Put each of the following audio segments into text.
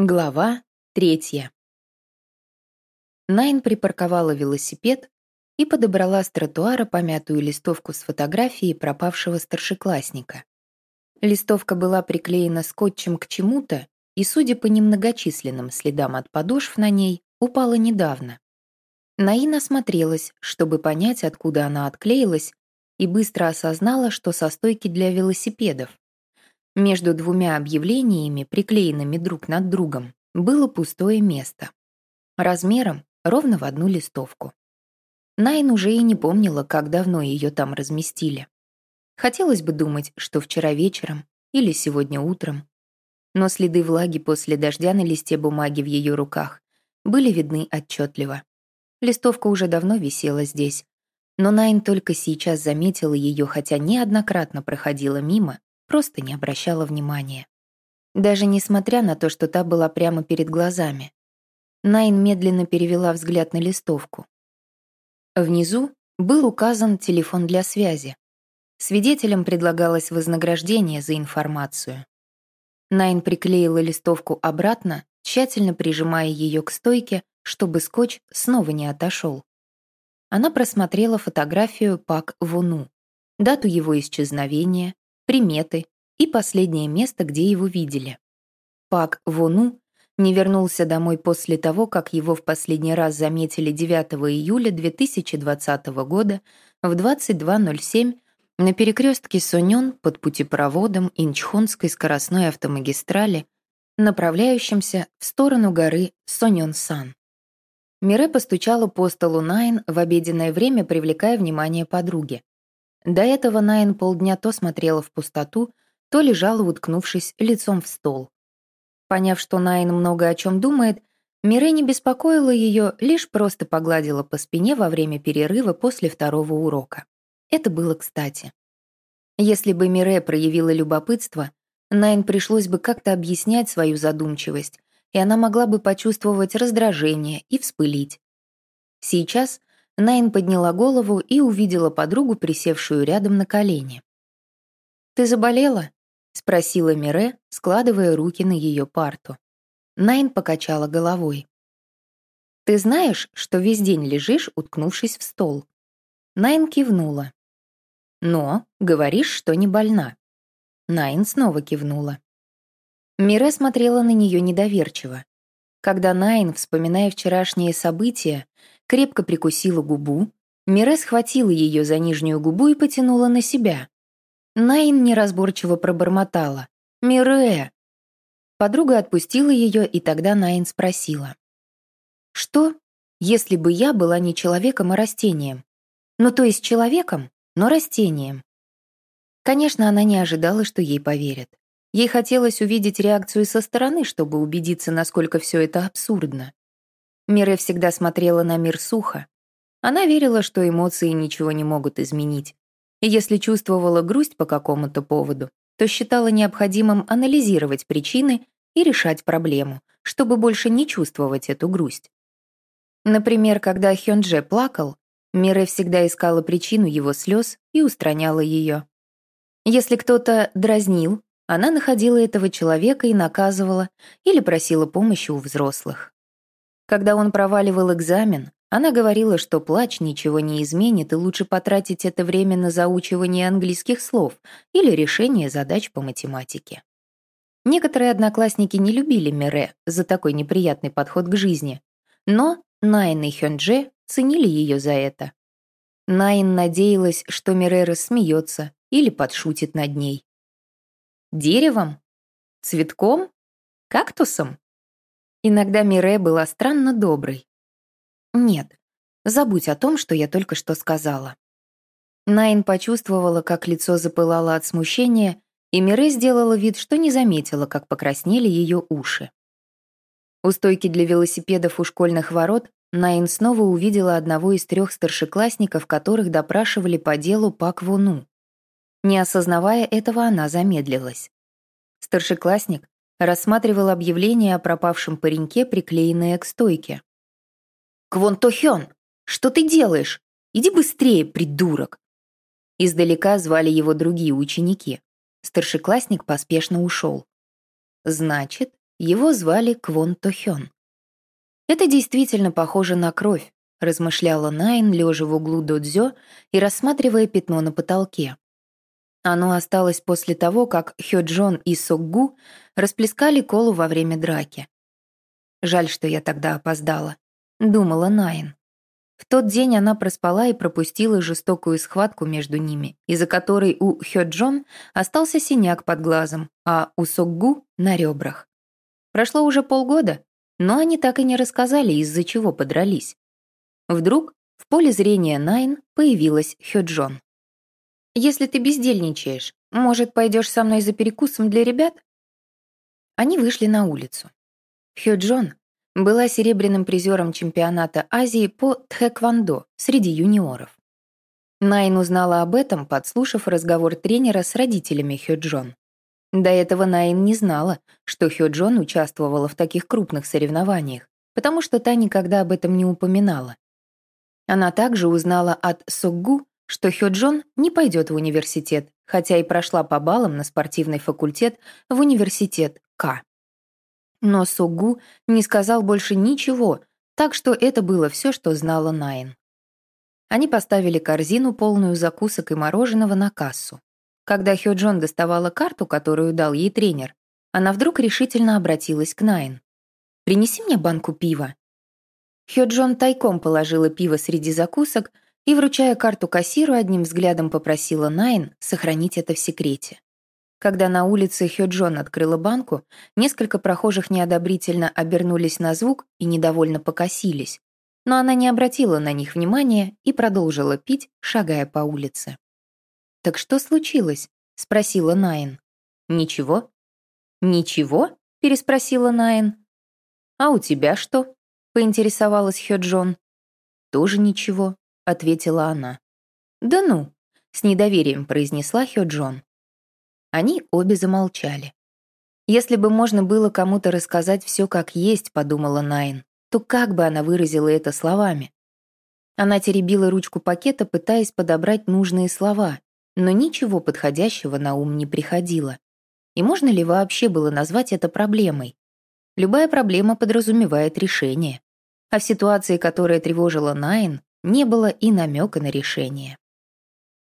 Глава третья. Найн припарковала велосипед и подобрала с тротуара помятую листовку с фотографией пропавшего старшеклассника. Листовка была приклеена скотчем к чему-то и, судя по немногочисленным следам от подошв на ней, упала недавно. Наин осмотрелась, чтобы понять, откуда она отклеилась, и быстро осознала, что со стойки для велосипедов. Между двумя объявлениями, приклеенными друг над другом, было пустое место. Размером ровно в одну листовку. Найн уже и не помнила, как давно ее там разместили. Хотелось бы думать, что вчера вечером или сегодня утром. Но следы влаги после дождя на листе бумаги в ее руках были видны отчетливо. Листовка уже давно висела здесь, но Найн только сейчас заметила ее, хотя неоднократно проходила мимо просто не обращала внимания. Даже несмотря на то, что та была прямо перед глазами. Найн медленно перевела взгляд на листовку. Внизу был указан телефон для связи. Свидетелям предлагалось вознаграждение за информацию. Найн приклеила листовку обратно, тщательно прижимая ее к стойке, чтобы скотч снова не отошел. Она просмотрела фотографию Пак Вуну, дату его исчезновения, приметы и последнее место, где его видели. Пак Вону не вернулся домой после того, как его в последний раз заметили 9 июля 2020 года в 22.07 на перекрестке Сонён под путепроводом Инчхонской скоростной автомагистрали, направляющимся в сторону горы Сонён-Сан. Мире постучала по столу Найн в обеденное время, привлекая внимание подруги. До этого Найн полдня то смотрела в пустоту, то лежала, уткнувшись лицом в стол. Поняв, что Найн много о чем думает, Мире не беспокоила ее, лишь просто погладила по спине во время перерыва после второго урока. Это было кстати. Если бы Мире проявила любопытство, Найн пришлось бы как-то объяснять свою задумчивость, и она могла бы почувствовать раздражение и вспылить. Сейчас Найн подняла голову и увидела подругу, присевшую рядом на колени. «Ты заболела?» — спросила Мире, складывая руки на ее парту. Найн покачала головой. «Ты знаешь, что весь день лежишь, уткнувшись в стол?» Найн кивнула. «Но говоришь, что не больна». Найн снова кивнула. Мире смотрела на нее недоверчиво. Когда Найн, вспоминая вчерашние события, крепко прикусила губу, Мире схватила ее за нижнюю губу и потянула на себя. Найн неразборчиво пробормотала. «Мире!» Подруга отпустила ее, и тогда Найн спросила. «Что, если бы я была не человеком, а растением? Ну, то есть человеком, но растением?» Конечно, она не ожидала, что ей поверят. Ей хотелось увидеть реакцию со стороны, чтобы убедиться, насколько все это абсурдно. Мире всегда смотрела на мир сухо. Она верила, что эмоции ничего не могут изменить. И если чувствовала грусть по какому-то поводу, то считала необходимым анализировать причины и решать проблему, чтобы больше не чувствовать эту грусть. Например, когда Хёндже плакал, Мире всегда искала причину его слез и устраняла ее. Если кто-то дразнил, она находила этого человека и наказывала или просила помощи у взрослых. Когда он проваливал экзамен, она говорила, что плач ничего не изменит и лучше потратить это время на заучивание английских слов или решение задач по математике. Некоторые одноклассники не любили Мире за такой неприятный подход к жизни, но Найн и Хёндже ценили ее за это. Найн надеялась, что Мире рассмеется или подшутит над ней. Деревом? Цветком? Кактусом? Иногда Мире была странно доброй. Нет, забудь о том, что я только что сказала. Найн почувствовала, как лицо запылало от смущения, и Мире сделала вид, что не заметила, как покраснели ее уши. У стойки для велосипедов у школьных ворот Найн снова увидела одного из трех старшеклассников, которых допрашивали по делу Пак Вуну. Не осознавая этого, она замедлилась. Старшеклассник рассматривал объявление о пропавшем пареньке, приклеенное к стойке. «Квон Тохён, что ты делаешь? Иди быстрее, придурок!» Издалека звали его другие ученики. Старшеклассник поспешно ушел. «Значит, Его звали Квон Тохён. «Это действительно похоже на кровь», — размышляла Найн, лежа в углу додзё и рассматривая пятно на потолке. Оно осталось после того, как Хёджон и Сокгу расплескали колу во время драки. Жаль, что я тогда опоздала, думала Найн. В тот день она проспала и пропустила жестокую схватку между ними, из-за которой у Хёджон остался синяк под глазом, а у Сокгу — на ребрах. Прошло уже полгода, но они так и не рассказали, из-за чего подрались. Вдруг в поле зрения Найн появилась Хёджон. «Если ты бездельничаешь, может, пойдешь со мной за перекусом для ребят?» Они вышли на улицу. Хёджон была серебряным призером чемпионата Азии по тхэквондо среди юниоров. Найн узнала об этом, подслушав разговор тренера с родителями Хёджон. До этого Найн не знала, что Хёджон участвовала в таких крупных соревнованиях, потому что та никогда об этом не упоминала. Она также узнала от Соггу, что Хёджон не пойдет в университет, хотя и прошла по баллам на спортивный факультет в университет К. Но Сугу не сказал больше ничего, так что это было все, что знала Найн. Они поставили корзину, полную закусок и мороженого, на кассу. Когда Хёджон доставала карту, которую дал ей тренер, она вдруг решительно обратилась к Найн. «Принеси мне банку пива». Хёджон тайком положила пиво среди закусок и, вручая карту кассиру, одним взглядом попросила Найн сохранить это в секрете. Когда на улице Хёджон открыла банку, несколько прохожих неодобрительно обернулись на звук и недовольно покосились, но она не обратила на них внимания и продолжила пить, шагая по улице. «Так что случилось?» — спросила Найн. «Ничего». «Ничего?» — переспросила Найн. «А у тебя что?» — поинтересовалась Хёджон. «Тоже ничего», — ответила она. «Да ну», — с недоверием произнесла Хёджон. Они обе замолчали. Если бы можно было кому-то рассказать все как есть, подумала Найн, то как бы она выразила это словами? Она теребила ручку пакета, пытаясь подобрать нужные слова, но ничего подходящего на ум не приходило. И можно ли вообще было назвать это проблемой? Любая проблема подразумевает решение. А в ситуации, которая тревожила Найн, не было и намека на решение.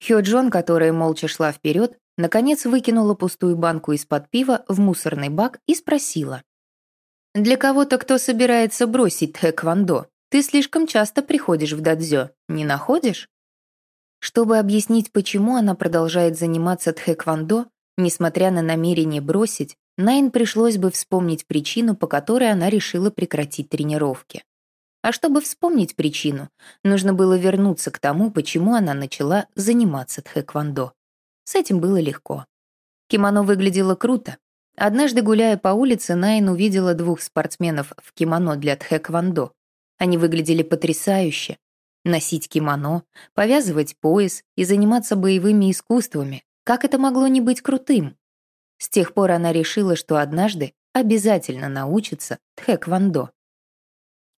Хё Джон, которая молча шла вперед, Наконец выкинула пустую банку из-под пива в мусорный бак и спросила. «Для кого-то, кто собирается бросить тхэквондо, ты слишком часто приходишь в дадзё, не находишь?» Чтобы объяснить, почему она продолжает заниматься тхэквондо, несмотря на намерение бросить, Найн пришлось бы вспомнить причину, по которой она решила прекратить тренировки. А чтобы вспомнить причину, нужно было вернуться к тому, почему она начала заниматься тхэквондо. С этим было легко. Кимоно выглядело круто. Однажды, гуляя по улице, Найн увидела двух спортсменов в кимоно для тхэквондо. Они выглядели потрясающе. Носить кимоно, повязывать пояс и заниматься боевыми искусствами. Как это могло не быть крутым? С тех пор она решила, что однажды обязательно научится тхэквондо.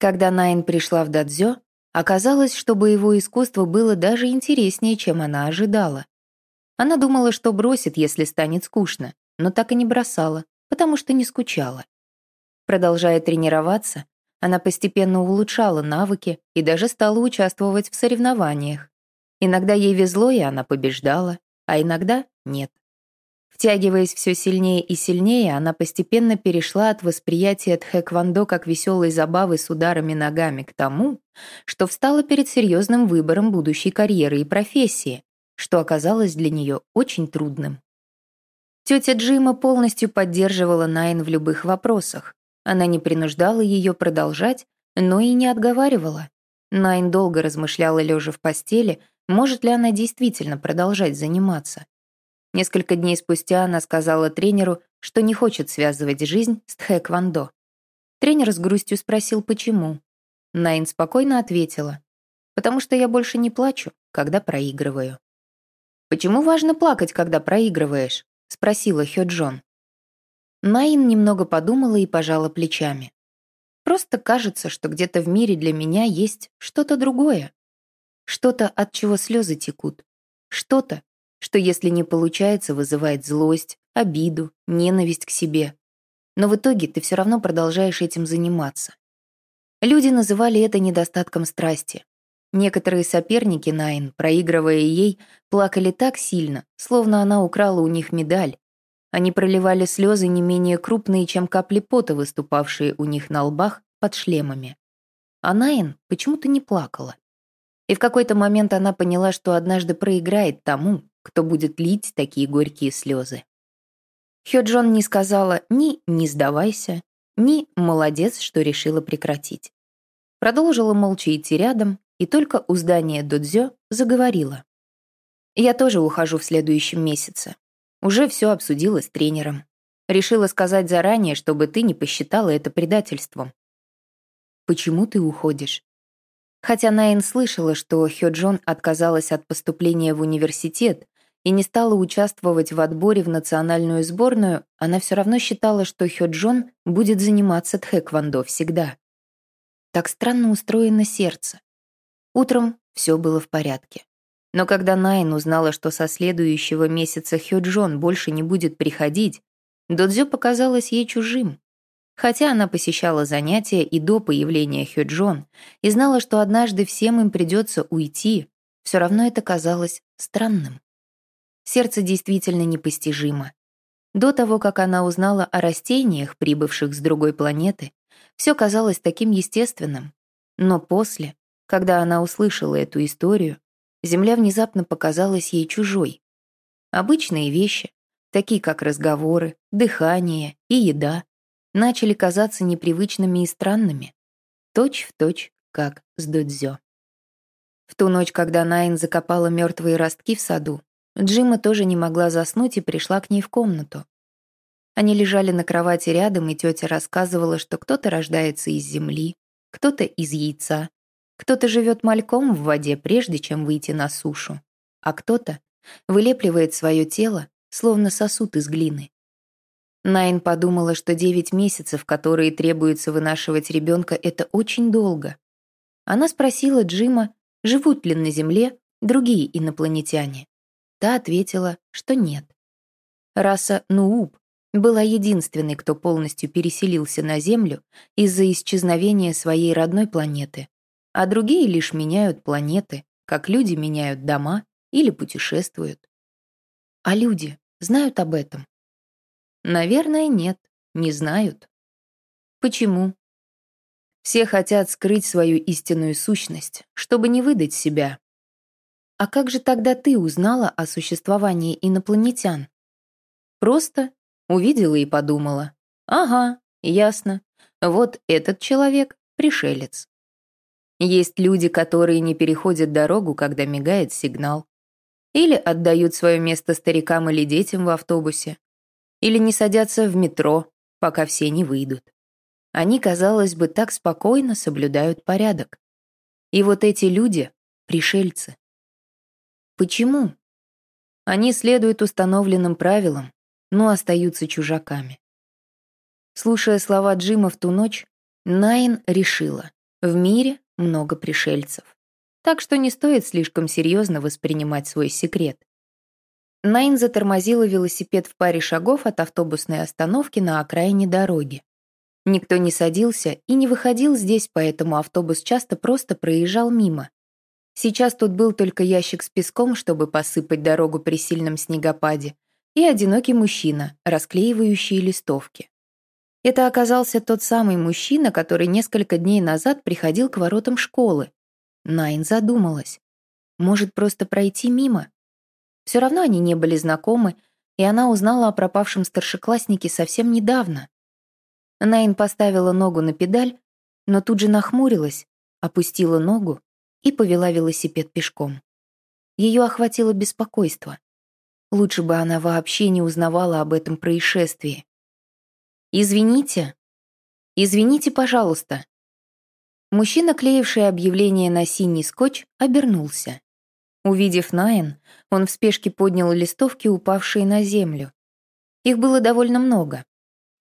Когда Найн пришла в дадзё, оказалось, что боевое искусство было даже интереснее, чем она ожидала. Она думала, что бросит, если станет скучно, но так и не бросала, потому что не скучала. Продолжая тренироваться, она постепенно улучшала навыки и даже стала участвовать в соревнованиях. Иногда ей везло, и она побеждала, а иногда нет. Втягиваясь все сильнее и сильнее, она постепенно перешла от восприятия тхэквондо как веселой забавы с ударами ногами к тому, что встала перед серьезным выбором будущей карьеры и профессии, что оказалось для нее очень трудным. Тетя Джима полностью поддерживала Найн в любых вопросах. Она не принуждала ее продолжать, но и не отговаривала. Найн долго размышляла, лежа в постели, может ли она действительно продолжать заниматься. Несколько дней спустя она сказала тренеру, что не хочет связывать жизнь с тхэквондо. Тренер с грустью спросил, почему. Найн спокойно ответила, «Потому что я больше не плачу, когда проигрываю». «Почему важно плакать, когда проигрываешь?» — спросила Хёджон. Найн немного подумала и пожала плечами. «Просто кажется, что где-то в мире для меня есть что-то другое. Что-то, от чего слезы текут. Что-то, что, если не получается, вызывает злость, обиду, ненависть к себе. но в итоге ты все равно продолжаешь этим заниматься. Люди называли это недостатком страсти. Некоторые соперники Найн, проигрывая ей, плакали так сильно, словно она украла у них медаль. Они проливали слезы не менее крупные, чем капли пота, выступавшие у них на лбах под шлемами. А Найн почему-то не плакала. И в какой-то момент она поняла, что однажды проиграет тому, кто будет лить такие горькие слезы. Хёджон не сказала ни «не сдавайся», ни «молодец, что решила прекратить». Продолжила молча идти рядом, и только у здания Додзё заговорила. «Я тоже ухожу в следующем месяце. Уже все обсудила с тренером. Решила сказать заранее, чтобы ты не посчитала это предательством». «Почему ты уходишь?» Хотя Найн слышала, что Хёджон отказалась от поступления в университет и не стала участвовать в отборе в национальную сборную, она все равно считала, что Хёджон будет заниматься тхэквондо всегда. Так странно устроено сердце. Утром все было в порядке. Но когда Найн узнала, что со следующего месяца Хёджон больше не будет приходить, Додзё показалось ей чужим. Хотя она посещала занятия и до появления Хёджон и знала, что однажды всем им придется уйти, все равно это казалось странным. Сердце действительно непостижимо. До того, как она узнала о растениях, прибывших с другой планеты, все казалось таким естественным. Но после, когда она услышала эту историю, Земля внезапно показалась ей чужой. Обычные вещи, такие как разговоры, дыхание и еда, начали казаться непривычными и странными, точь в точь, как с Дудзё. В ту ночь, когда Найн закопала мертвые ростки в саду, Джима тоже не могла заснуть и пришла к ней в комнату. Они лежали на кровати рядом, и тетя рассказывала, что кто-то рождается из земли, кто-то из яйца, кто-то живет мальком в воде, прежде чем выйти на сушу, а кто-то вылепливает свое тело, словно сосуд из глины. Найн подумала, что 9 месяцев, которые требуется вынашивать ребенка, это очень долго. Она спросила Джима, живут ли на Земле другие инопланетяне. Та ответила, что нет. Раса Нууб была единственной, кто полностью переселился на Землю из-за исчезновения своей родной планеты, а другие лишь меняют планеты, как люди меняют дома или путешествуют. А люди знают об этом? Наверное, нет, не знают. Почему? Все хотят скрыть свою истинную сущность, чтобы не выдать себя. А как же тогда ты узнала о существовании инопланетян? Просто увидела и подумала. Ага, ясно. Вот этот человек — пришелец. Есть люди, которые не переходят дорогу, когда мигает сигнал. Или отдают свое место старикам или детям в автобусе или не садятся в метро, пока все не выйдут. Они, казалось бы, так спокойно соблюдают порядок. И вот эти люди — пришельцы. Почему? Они следуют установленным правилам, но остаются чужаками. Слушая слова Джима в ту ночь, Найн решила, в мире много пришельцев. Так что не стоит слишком серьезно воспринимать свой секрет. Найн затормозила велосипед в паре шагов от автобусной остановки на окраине дороги. Никто не садился и не выходил здесь, поэтому автобус часто просто проезжал мимо. Сейчас тут был только ящик с песком, чтобы посыпать дорогу при сильном снегопаде, и одинокий мужчина, расклеивающий листовки. Это оказался тот самый мужчина, который несколько дней назад приходил к воротам школы. Найн задумалась. Может, просто пройти мимо? Все равно они не были знакомы, и она узнала о пропавшем старшекласснике совсем недавно. Найн поставила ногу на педаль, но тут же нахмурилась, опустила ногу и повела велосипед пешком. Ее охватило беспокойство. Лучше бы она вообще не узнавала об этом происшествии. «Извините. Извините, пожалуйста». Мужчина, клеивший объявление на синий скотч, обернулся. Увидев Найн, он в спешке поднял листовки, упавшие на землю. Их было довольно много.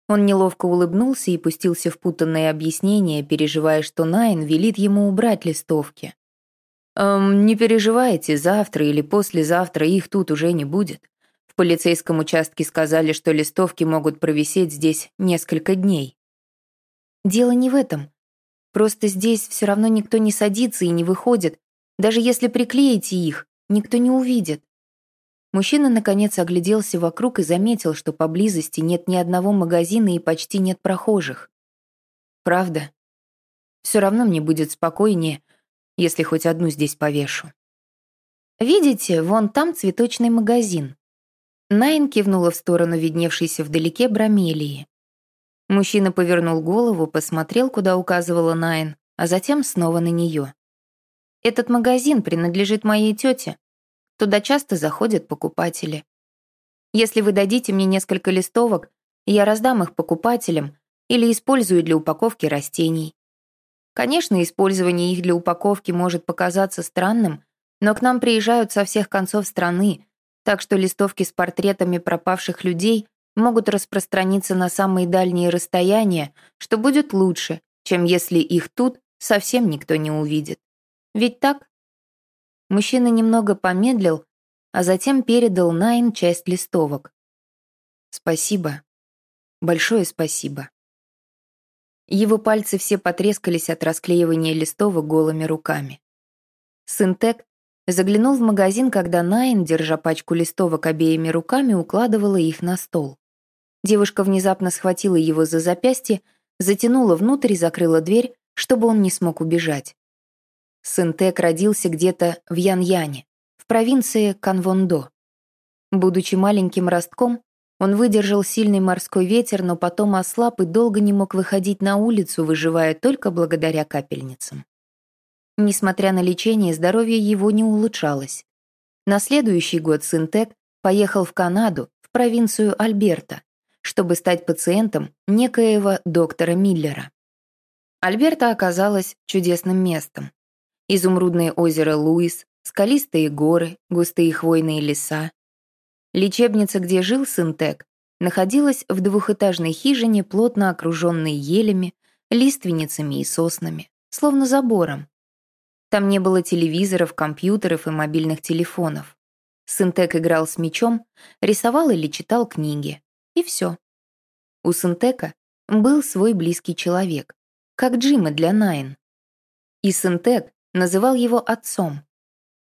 Он неловко улыбнулся и пустился в путанное объяснение, переживая, что Найн велит ему убрать листовки. «Эм, не переживайте, завтра или послезавтра их тут уже не будет. В полицейском участке сказали, что листовки могут провисеть здесь несколько дней. Дело не в этом. Просто здесь все равно никто не садится и не выходит. Даже если приклеите их, никто не увидит. Мужчина, наконец, огляделся вокруг и заметил, что поблизости нет ни одного магазина и почти нет прохожих. Правда. Все равно мне будет спокойнее, если хоть одну здесь повешу. «Видите, вон там цветочный магазин». Найн кивнула в сторону видневшейся вдалеке бромелии. Мужчина повернул голову, посмотрел, куда указывала Найн, а затем снова на нее. «Этот магазин принадлежит моей тете. Туда часто заходят покупатели. Если вы дадите мне несколько листовок, я раздам их покупателям или использую для упаковки растений. Конечно, использование их для упаковки может показаться странным, но к нам приезжают со всех концов страны, так что листовки с портретами пропавших людей могут распространиться на самые дальние расстояния, что будет лучше, чем если их тут совсем никто не увидит. Ведь так? Мужчина немного помедлил, а затем передал Найн часть листовок. «Спасибо. Большое спасибо». Его пальцы все потрескались от расклеивания листовок голыми руками. Синтек заглянул в магазин, когда Найн, держа пачку листовок обеими руками, укладывала их на стол. Девушка внезапно схватила его за запястье, затянула внутрь и закрыла дверь, чтобы он не смог убежать. Синтек родился где-то в Яньяне, в провинции Канвондо. Будучи маленьким ростком, он выдержал сильный морской ветер, но потом ослаб и долго не мог выходить на улицу, выживая только благодаря капельницам. Несмотря на лечение, здоровье его не улучшалось. На следующий год Синтек поехал в Канаду, в провинцию Альберта, чтобы стать пациентом некоего доктора Миллера. Альберта оказалась чудесным местом. Изумрудное озеро Луис, скалистые горы, густые хвойные леса. Лечебница, где жил Синтек, находилась в двухэтажной хижине, плотно окруженной елями, лиственницами и соснами, словно забором. Там не было телевизоров, компьютеров и мобильных телефонов. Синтек играл с мячом, рисовал или читал книги. И все. У Синтека был свой близкий человек, как Джима для Найн. И Синтек называл его отцом.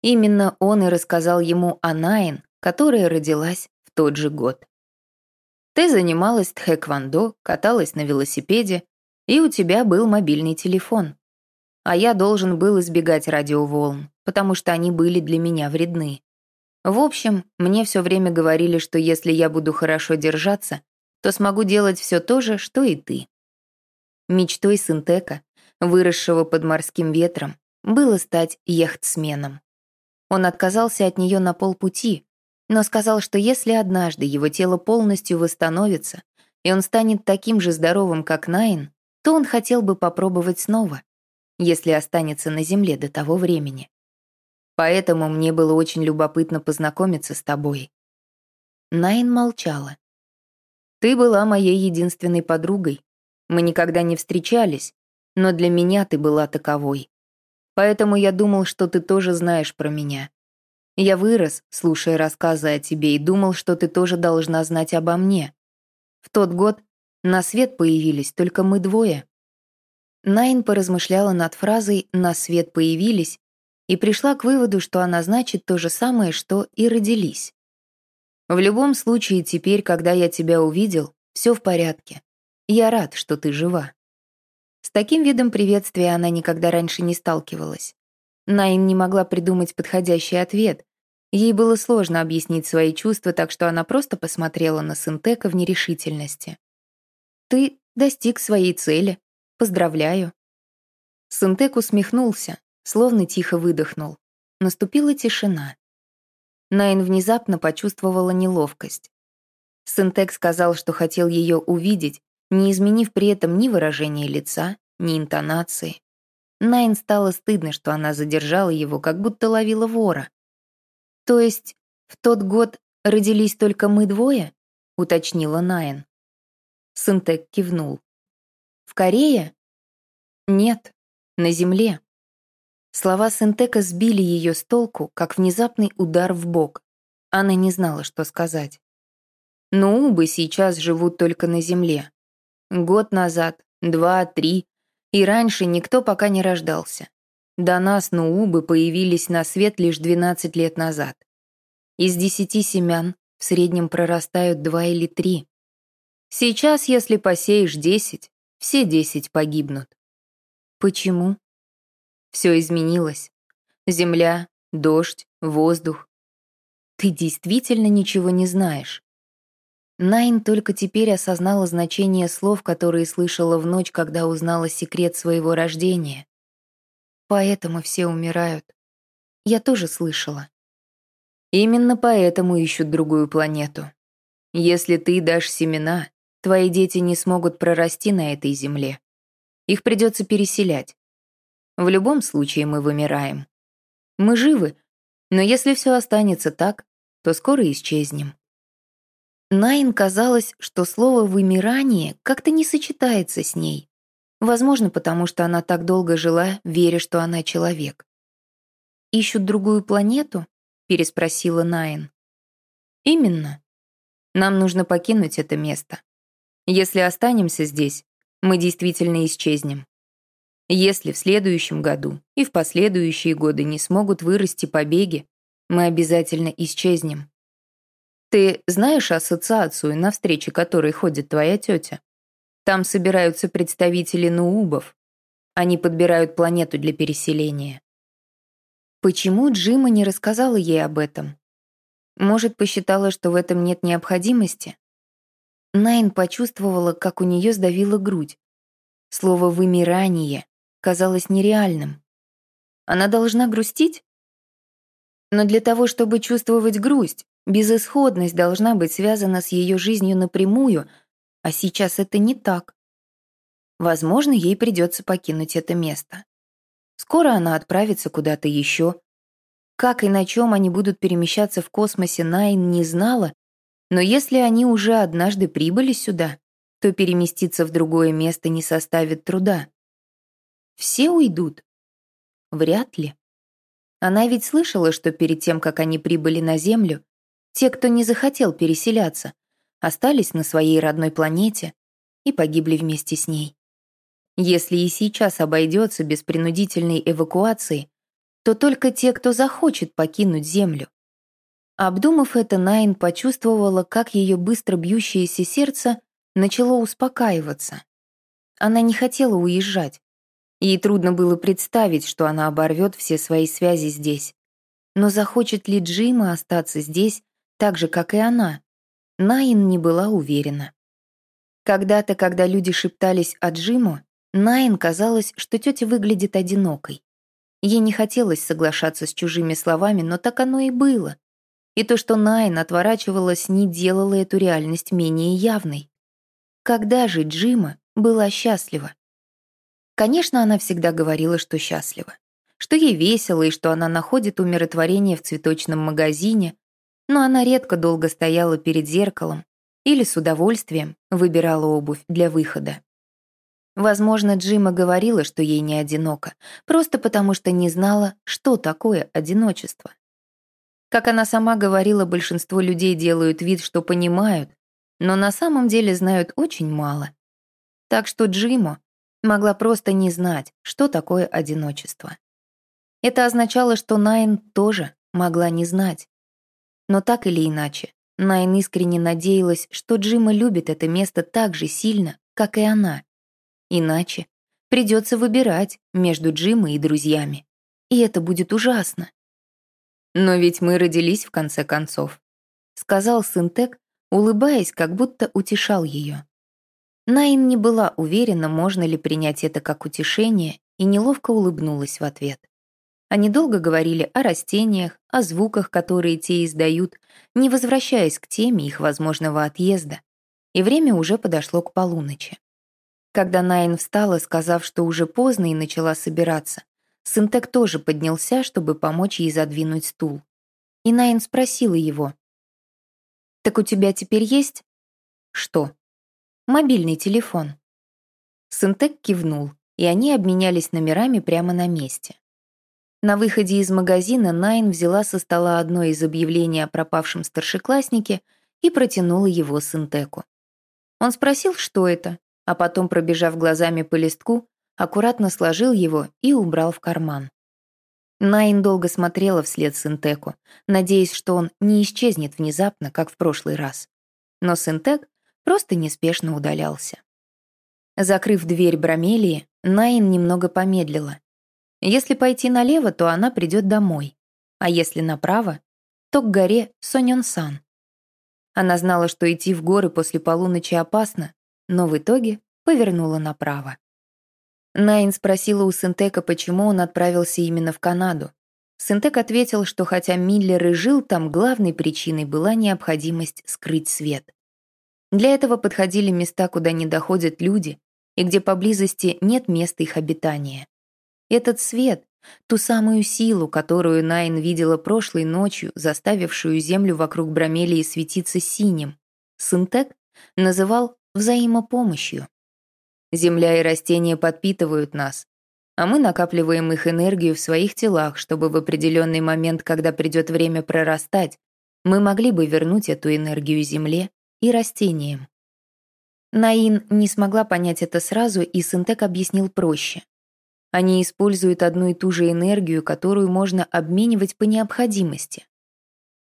Именно он и рассказал ему о Найн, которая родилась в тот же год. Ты занималась тхэквондо, каталась на велосипеде, и у тебя был мобильный телефон. А я должен был избегать радиоволн, потому что они были для меня вредны. В общем, мне все время говорили, что если я буду хорошо держаться, то смогу делать все то же, что и ты. Мечтой Синтека, выросшего под морским ветром, было стать яхтсменом. Он отказался от нее на полпути, но сказал, что если однажды его тело полностью восстановится, и он станет таким же здоровым, как Найн, то он хотел бы попробовать снова, если останется на земле до того времени. Поэтому мне было очень любопытно познакомиться с тобой. Найн молчала. Ты была моей единственной подругой. Мы никогда не встречались, но для меня ты была таковой. Поэтому я думал, что ты тоже знаешь про меня. Я вырос, слушая рассказы о тебе, и думал, что ты тоже должна знать обо мне. В тот год на свет появились только мы двое. Найн поразмышляла над фразой «на свет появились» и пришла к выводу, что она значит то же самое, что и родились. В любом случае, теперь, когда я тебя увидел, все в порядке. Я рад, что ты жива. С таким видом приветствия она никогда раньше не сталкивалась. Найн не могла придумать подходящий ответ. Ей было сложно объяснить свои чувства, так что она просто посмотрела на Синтека в нерешительности. «Ты достиг своей цели. Поздравляю». Синтек усмехнулся, словно тихо выдохнул. Наступила тишина. Найн внезапно почувствовала неловкость. Синтек сказал, что хотел ее увидеть, не изменив при этом ни выражения лица, ни интонации. Найн стало стыдно, что она задержала его, как будто ловила вора. «То есть в тот год родились только мы двое?» — уточнила Найн. Синтек кивнул. «В Корее?» «Нет, на Земле». Слова Синтека сбили ее с толку, как внезапный удар в бок. Она не знала, что сказать. Но убы сейчас живут только на земле. Год назад, два, три, и раньше никто пока не рождался. До нас нуубы появились на свет лишь 12 лет назад. Из десяти семян в среднем прорастают два или три. Сейчас, если посеешь десять, все десять погибнут. Почему? Все изменилось. Земля, дождь, воздух. Ты действительно ничего не знаешь. Найн только теперь осознала значение слов, которые слышала в ночь, когда узнала секрет своего рождения. Поэтому все умирают. Я тоже слышала. Именно поэтому ищут другую планету. Если ты дашь семена, твои дети не смогут прорасти на этой земле. Их придется переселять. В любом случае мы вымираем. Мы живы, но если все останется так, то скоро исчезнем. Найн казалось, что слово «вымирание» как-то не сочетается с ней. Возможно, потому что она так долго жила, веря, что она человек. «Ищут другую планету?» — переспросила Найн. «Именно. Нам нужно покинуть это место. Если останемся здесь, мы действительно исчезнем. Если в следующем году и в последующие годы не смогут вырасти побеги, мы обязательно исчезнем. Ты знаешь ассоциацию, на встрече которой ходит твоя тетя? Там собираются представители нуубов. Они подбирают планету для переселения. Почему Джима не рассказала ей об этом? Может, посчитала, что в этом нет необходимости? Найн почувствовала, как у нее сдавила грудь. Слово «вымирание» казалось нереальным. Она должна грустить? Но для того, чтобы чувствовать грусть, безысходность должна быть связана с ее жизнью напрямую — а сейчас это не так. Возможно, ей придется покинуть это место. Скоро она отправится куда-то еще. Как и на чем они будут перемещаться в космосе, Найн не знала, но если они уже однажды прибыли сюда, то переместиться в другое место не составит труда. Все уйдут? Вряд ли. Она ведь слышала, что перед тем, как они прибыли на Землю, те, кто не захотел переселяться, остались на своей родной планете и погибли вместе с ней. Если и сейчас обойдется без принудительной эвакуации, то только те, кто захочет покинуть Землю. Обдумав это, Найн почувствовала, как ее быстро бьющееся сердце начало успокаиваться. Она не хотела уезжать. Ей трудно было представить, что она оборвет все свои связи здесь. Но захочет ли Джима остаться здесь так же, как и она? Найн не была уверена. Когда-то, когда люди шептались о Джиму, Найн казалось, что тетя выглядит одинокой. Ей не хотелось соглашаться с чужими словами, но так оно и было. И то, что Найн отворачивалась, не делало эту реальность менее явной. Когда же Джима была счастлива? Конечно, она всегда говорила, что счастлива, что ей весело и что она находит умиротворение в цветочном магазине, но она редко долго стояла перед зеркалом или с удовольствием выбирала обувь для выхода. Возможно, Джима говорила, что ей не одиноко, просто потому что не знала, что такое одиночество. Как она сама говорила, большинство людей делают вид, что понимают, но на самом деле знают очень мало. Так что Джима могла просто не знать, что такое одиночество. Это означало, что Найн тоже могла не знать. Но так или иначе, Найн искренне надеялась, что Джима любит это место так же сильно, как и она. Иначе придется выбирать между Джимой и друзьями. И это будет ужасно. «Но ведь мы родились в конце концов», — сказал Синтек, улыбаясь, как будто утешал ее. Найн не была уверена, можно ли принять это как утешение, и неловко улыбнулась в ответ. Они долго говорили о растениях, о звуках, которые те издают, не возвращаясь к теме их возможного отъезда. И время уже подошло к полуночи. Когда Найн встала, сказав, что уже поздно и начала собираться, Синтек тоже поднялся, чтобы помочь ей задвинуть стул. И Найн спросила его. «Так у тебя теперь есть?» «Что?» «Мобильный телефон». Синтек кивнул, и они обменялись номерами прямо на месте. На выходе из магазина Найн взяла со стола одно из объявлений о пропавшем старшекласснике и протянула его Синтеку. Он спросил, что это, а потом, пробежав глазами по листку, аккуратно сложил его и убрал в карман. Найн долго смотрела вслед Синтеку, надеясь, что он не исчезнет внезапно, как в прошлый раз. Но Синтек просто неспешно удалялся. Закрыв дверь Бромелии, Найн немного помедлила. Если пойти налево, то она придет домой, а если направо, то к горе Соньон-сан. Она знала, что идти в горы после полуночи опасно, но в итоге повернула направо. Найн спросила у Синтека, почему он отправился именно в Канаду. Синтек ответил, что хотя Миллер и жил там, главной причиной была необходимость скрыть свет. Для этого подходили места, куда не доходят люди, и где поблизости нет места их обитания. Этот свет, ту самую силу, которую Найн видела прошлой ночью, заставившую землю вокруг Бромелии светиться синим, Синтек называл взаимопомощью. Земля и растения подпитывают нас, а мы накапливаем их энергию в своих телах, чтобы в определенный момент, когда придет время прорастать, мы могли бы вернуть эту энергию земле и растениям. Наин не смогла понять это сразу, и Синтек объяснил проще. Они используют одну и ту же энергию, которую можно обменивать по необходимости.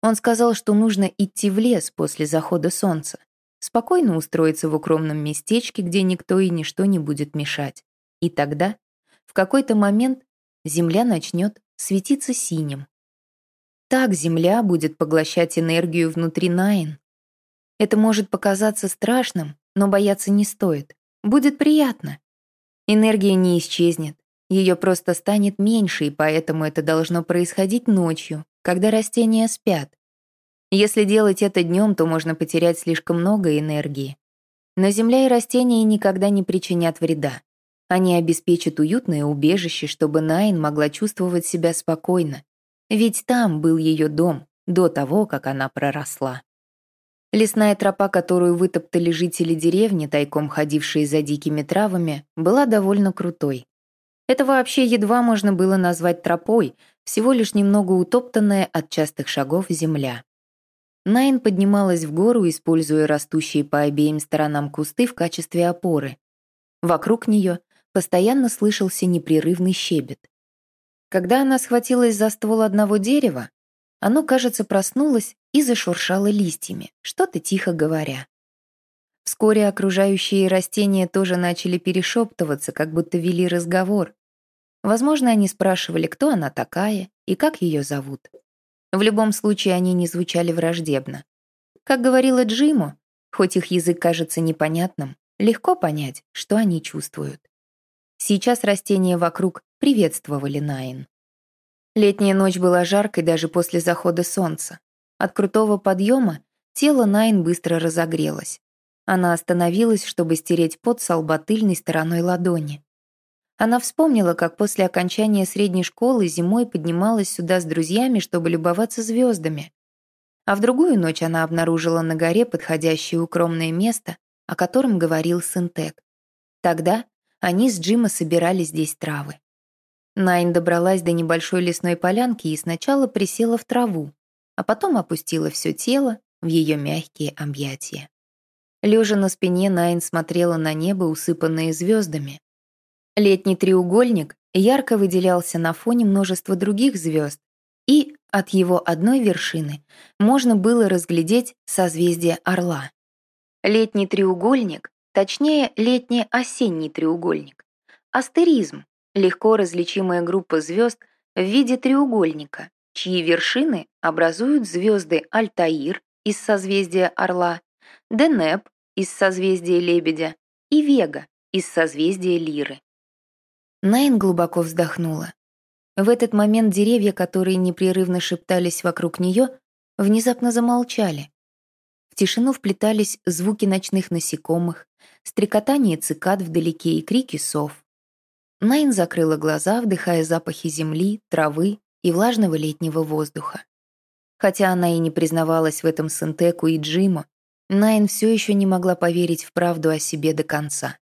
Он сказал, что нужно идти в лес после захода солнца, спокойно устроиться в укромном местечке, где никто и ничто не будет мешать. И тогда, в какой-то момент, Земля начнет светиться синим. Так Земля будет поглощать энергию внутри Найн. Это может показаться страшным, но бояться не стоит. Будет приятно. Энергия не исчезнет. Ее просто станет меньше, и поэтому это должно происходить ночью, когда растения спят. Если делать это днем, то можно потерять слишком много энергии. Но земля и растения никогда не причинят вреда. Они обеспечат уютное убежище, чтобы Найн могла чувствовать себя спокойно. Ведь там был ее дом до того, как она проросла. Лесная тропа, которую вытоптали жители деревни, тайком ходившие за дикими травами, была довольно крутой. Это вообще едва можно было назвать тропой, всего лишь немного утоптанная от частых шагов земля. Найн поднималась в гору, используя растущие по обеим сторонам кусты в качестве опоры. Вокруг нее постоянно слышался непрерывный щебет. Когда она схватилась за ствол одного дерева, оно, кажется, проснулось и зашуршало листьями, что-то тихо говоря. Вскоре окружающие растения тоже начали перешептываться, как будто вели разговор. Возможно, они спрашивали, кто она такая и как ее зовут. В любом случае они не звучали враждебно. Как говорила Джиму, хоть их язык кажется непонятным, легко понять, что они чувствуют. Сейчас растения вокруг приветствовали Найн. Летняя ночь была жаркой даже после захода солнца. От крутого подъема тело Найн быстро разогрелось. Она остановилась, чтобы стереть пот с лба стороной ладони. Она вспомнила, как после окончания средней школы зимой поднималась сюда с друзьями, чтобы любоваться звездами. А в другую ночь она обнаружила на горе подходящее укромное место, о котором говорил Синтек. Тогда они с Джима собирали здесь травы. Найн добралась до небольшой лесной полянки и сначала присела в траву, а потом опустила все тело в ее мягкие объятия. Лежа на спине, Найн смотрела на небо, усыпанное звездами, Летний треугольник ярко выделялся на фоне множества других звезд, и от его одной вершины можно было разглядеть созвездие Орла. Летний треугольник, точнее, летний-осенний треугольник. Астеризм — легко различимая группа звезд в виде треугольника, чьи вершины образуют звезды Альтаир из созвездия Орла, Денеп из созвездия Лебедя и Вега из созвездия Лиры. Найн глубоко вздохнула. В этот момент деревья, которые непрерывно шептались вокруг нее, внезапно замолчали. В тишину вплетались звуки ночных насекомых, стрекотание цикад вдалеке и крики сов. Найн закрыла глаза, вдыхая запахи земли, травы и влажного летнего воздуха. Хотя она и не признавалась в этом Синтеку и Джиму, Найн все еще не могла поверить в правду о себе до конца.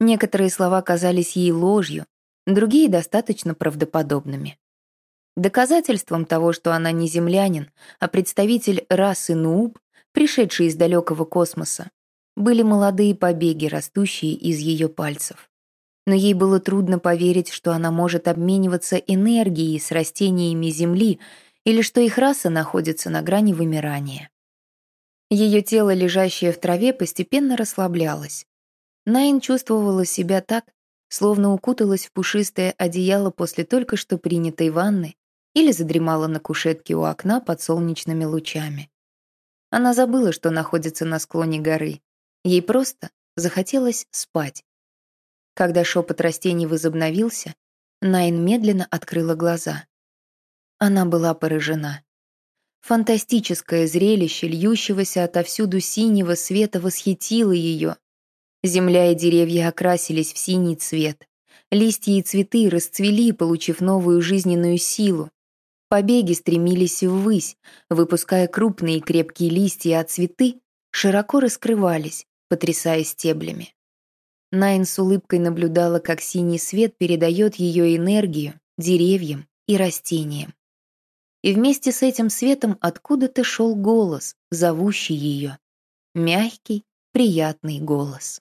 Некоторые слова казались ей ложью, другие — достаточно правдоподобными. Доказательством того, что она не землянин, а представитель расы Нууп, пришедший из далекого космоса, были молодые побеги, растущие из ее пальцев. Но ей было трудно поверить, что она может обмениваться энергией с растениями Земли или что их раса находится на грани вымирания. Ее тело, лежащее в траве, постепенно расслаблялось. Найн чувствовала себя так, словно укуталась в пушистое одеяло после только что принятой ванны или задремала на кушетке у окна под солнечными лучами. Она забыла, что находится на склоне горы. Ей просто захотелось спать. Когда шепот растений возобновился, Найн медленно открыла глаза. Она была поражена. Фантастическое зрелище, льющегося отовсюду синего света, восхитило ее. Земля и деревья окрасились в синий цвет. Листья и цветы расцвели, получив новую жизненную силу. Побеги стремились ввысь, выпуская крупные крепкие листья, а цветы широко раскрывались, потрясая стеблями. Найн с улыбкой наблюдала, как синий свет передает ее энергию деревьям и растениям. И вместе с этим светом откуда-то шел голос, зовущий ее. Мягкий, приятный голос.